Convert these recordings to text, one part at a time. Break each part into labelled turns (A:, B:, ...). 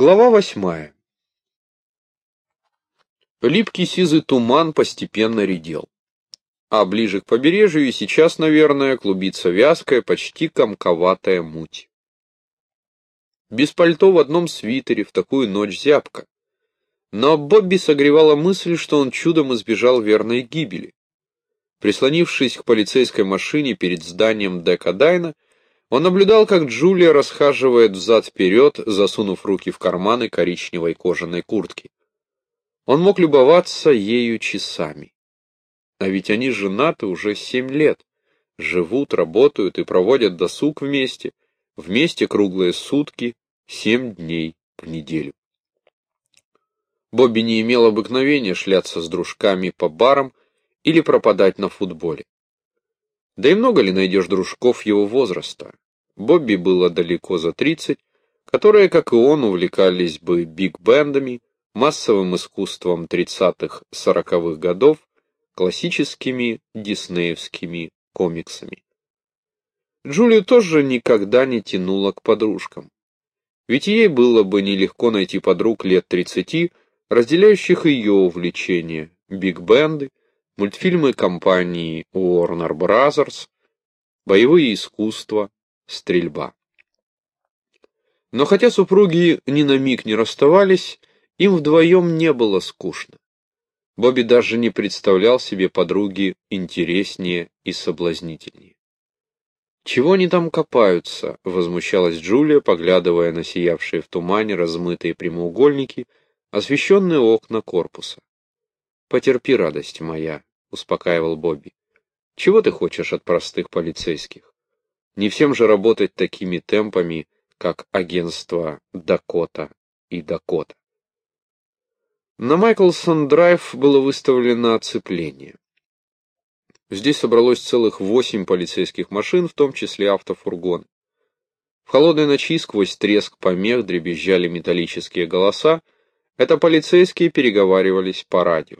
A: Глава восьмая. Липкий сизый туман постепенно редел. А ближе к побережью сейчас, наверное, клубится вязкая, почти комковатая муть. Без пальто в одном свитере в такую ночь зябко. Но Бобби согревала мысль, что он чудом избежал верной гибели. Прислонившись к полицейской машине перед зданием Дека Дайна, он наблюдал, как Джулия расхаживает взад-вперед, засунув руки в карманы коричневой кожаной куртки. Он мог любоваться ею часами. А ведь они женаты уже семь лет. Живут, работают и проводят досуг вместе, вместе круглые сутки, семь дней в неделю. Бобби не имел обыкновения шляться с дружками по барам или пропадать на футболе. Да и много ли найдешь дружков его возраста? Бобби было далеко за тридцать, которые, как и он, увлекались бы биг-бендами, массовым искусством тридцатых-сороковых годов, классическими диснеевскими комиксами. Джулию тоже никогда не тянуло к подружкам. Ведь ей было бы нелегко найти подруг лет тридцати, разделяющих ее увлечения, биг-бенды, мультфильмы компании Warner Bros., боевые искусства, стрельба. Но хотя супруги ни на миг не расставались, им вдвоем не было скучно. Бобби даже не представлял себе подруги интереснее и соблазнительнее. «Чего они там копаются?» — возмущалась Джулия, поглядывая на сиявшие в тумане размытые прямоугольники, освещенные окна корпуса. «Потерпи, радость моя», — успокаивал Бобби. «Чего ты хочешь от простых полицейских? Не всем же работать такими темпами, как агентство Дакота и Дакота». На Майклсон-драйв было выставлено оцепление. Здесь собралось целых восемь полицейских машин, в том числе автофургоны. В холодной ночи сквозь треск помех дребезжали металлические голоса, это полицейские переговаривались по радио.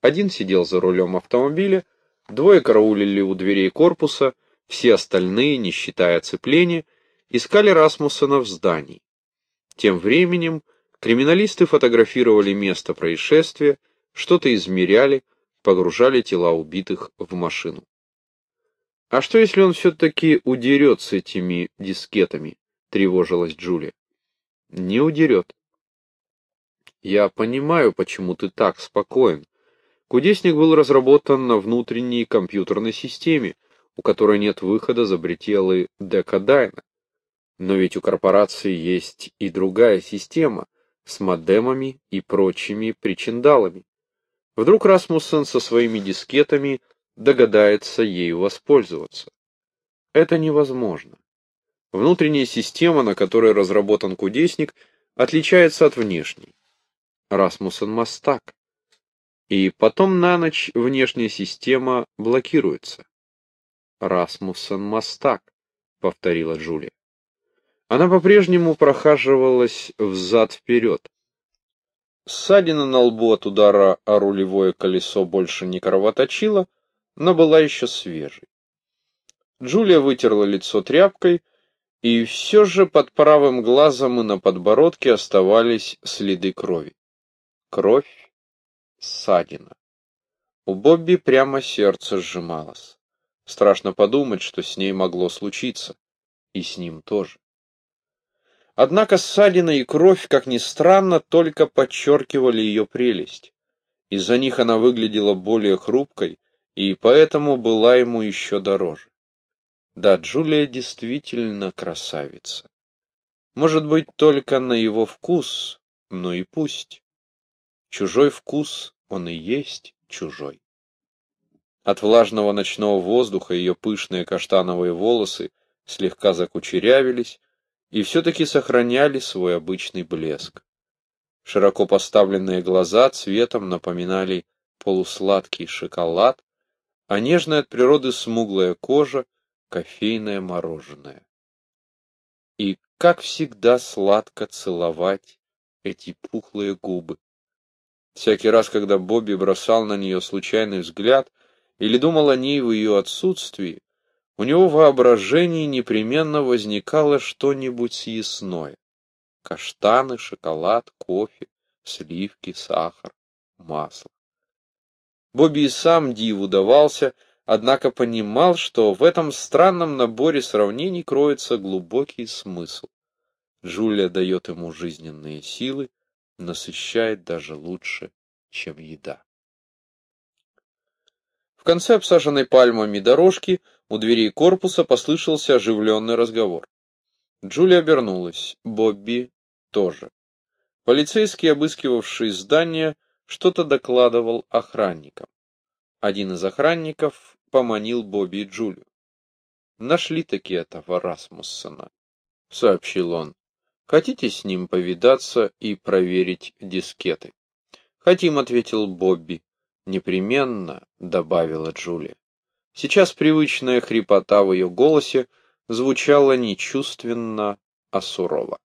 A: Один сидел за рулем автомобиля, двое караулили у дверей корпуса, все остальные, не считая оцепления, искали Расмуссена в здании. Тем временем криминалисты фотографировали место происшествия, что-то измеряли, погружали тела убитых в машину. «А что, если он все-таки удерет с этими дискетами?» — тревожилась Джулия. «Не удерет». «Я понимаю, почему ты так спокоен», Кудесник был разработан на внутренней компьютерной системе, у которой нет выхода за бретелы Декадайна. Но ведь у корпорации есть и другая система с модемами и прочими причиндалами. Вдруг Расмуссен со своими дискетами догадается ею воспользоваться. Это невозможно. Внутренняя система, на которой разработан кудесник, отличается от внешней. Расмуссен мастак. И потом на ночь внешняя система блокируется. Расмуссен Мастак, повторила Джулия. Она по-прежнему прохаживалась взад-вперед. Ссадина на лбу от удара о рулевое колесо больше не кровоточила, но была еще свежей. Джулия вытерла лицо тряпкой, и все же под правым глазом и на подбородке оставались следы крови. Кровь ссадина. У Бобби прямо сердце сжималось. Страшно подумать, что с ней могло случиться. И с ним тоже. Однако ссадина и кровь, как ни странно, только подчеркивали ее прелесть. Из-за них она выглядела более хрупкой, и поэтому была ему еще дороже. Да, Джулия действительно красавица. Может быть, только на его вкус, но и пусть. Чужой вкус, он и есть чужой. От влажного ночного воздуха ее пышные каштановые волосы слегка закучерявились и все-таки сохраняли свой обычный блеск. Широко поставленные глаза цветом напоминали полусладкий шоколад, а нежная от природы смуглая кожа — кофейное мороженое. И, как всегда, сладко целовать эти пухлые губы. Всякий раз, когда Бобби бросал на нее случайный взгляд или думал о ней в ее отсутствии, у него в воображении непременно возникало что-нибудь съестное. Каштаны, шоколад, кофе, сливки, сахар, масло. Бобби и сам диву давался, однако понимал, что в этом странном наборе сравнений кроется глубокий смысл. Джулия дает ему жизненные силы, насыщает даже лучше, чем еда. В конце обсаженной пальмами дорожки у дверей корпуса послышался оживленный разговор. Джулия обернулась, Бобби тоже. Полицейский, обыскивавший здание, что-то докладывал охранникам. Один из охранников поманил Бобби и Джулию. «Нашли таки этого Расмуссона», — сообщил он. «Хотите с ним повидаться и проверить дискеты?» «Хотим», — ответил Бобби. «Непременно», — добавила Джулия. Сейчас привычная хрипота в ее голосе звучала не чувственно, а сурово.